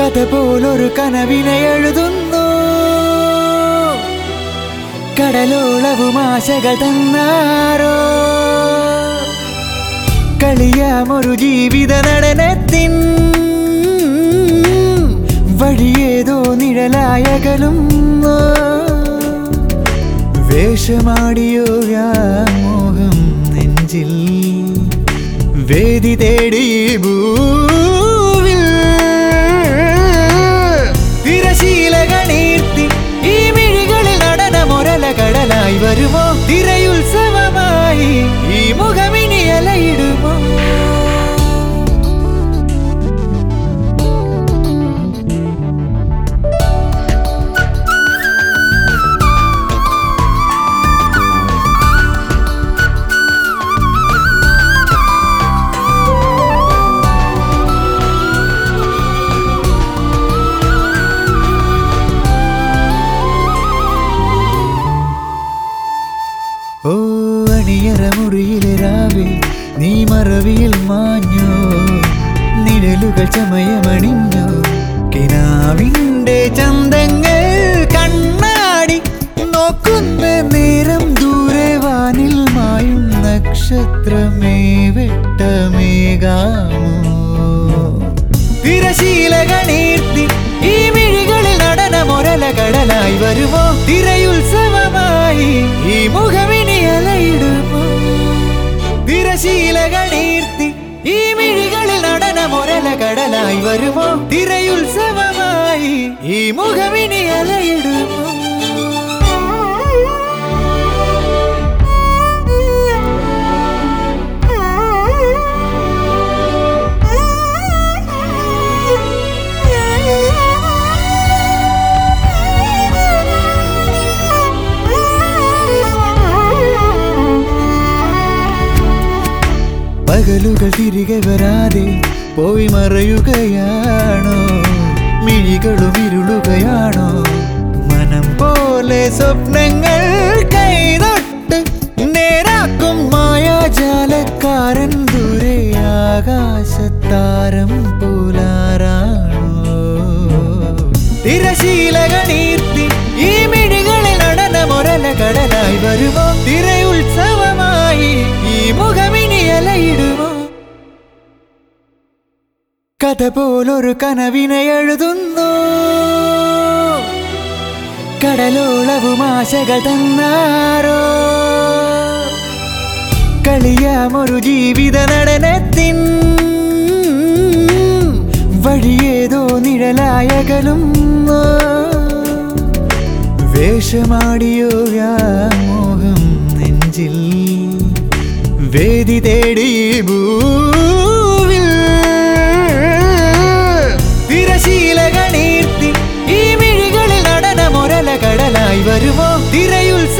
കഥ പോലൊരു കനവിനെ എഴുതുന്നു. കടലോളവും ആശകൾ തന്നാരോ? കളിയാമൊരു ജീവിത നടനത്തിൻ വഴിയേതോ നിഴലായകലും. വേഷമാടിയോ നെഞ്ചിൽ വേദി തേടി ഈ ഓ അണിയറ മുറിയിലെ രാവിൽ നീ മറവിയിൽ മാഞ്ഞോ? നിഴലുകൾ ചമയമണിഞ്ഞോ? കിനാവിന്റെ ചന്തങ്ങൾ കണ്ണാടി നോക്കുന്ന നേരം ദൂരെ വാനിൽ മായും നക്ഷത്രമേ വെട്ടമേകാമോ? തിരശീലകണീർത്തി ഈ മിഴികളിൽ നടനമൊരല കടലായി വരുമോ? തിരയുത്സവമായി ഈ അലയിടുമോ തിരശീലകണീർത്തി ഈ മിഴികളിൽ നടനമൊരല കടലായി വരുമോ? തിരയുത്സവമായി ഈ മുഖമിനി പകലുകൾ തിരികെ വരാതെ പോയി മറയുകയാണോ? മിഴികളും ഇരുളുകയാണോ? മനം പോലെ സ്വപ്നങ്ങൾ കൈതൊട്ട് നേരാക്കും മായാജാലക്കാരൻ ദൂരെ ആകാശത്താരം പുലാറാണോ? തിരശീലകണീർത്തി ഈ മിഴികളിൽ നടനമൊരല കടലായി വരുമോ? തിരയുത്സവമായി കഥ പോലൊരു കനവിനെ എഴുതുന്നു. കടലോളവും ആശകൾ തന്നാരോ? കളിയാമൊരു ജീവിത നടനത്തിൻ. വഴിയേതോ നിഴലായകലും വേഷമാടിയോ വ്യാമോഹം നെഞ്ചിൽ. വേദി തേടി ഭൂ வருவோம். திரையுள்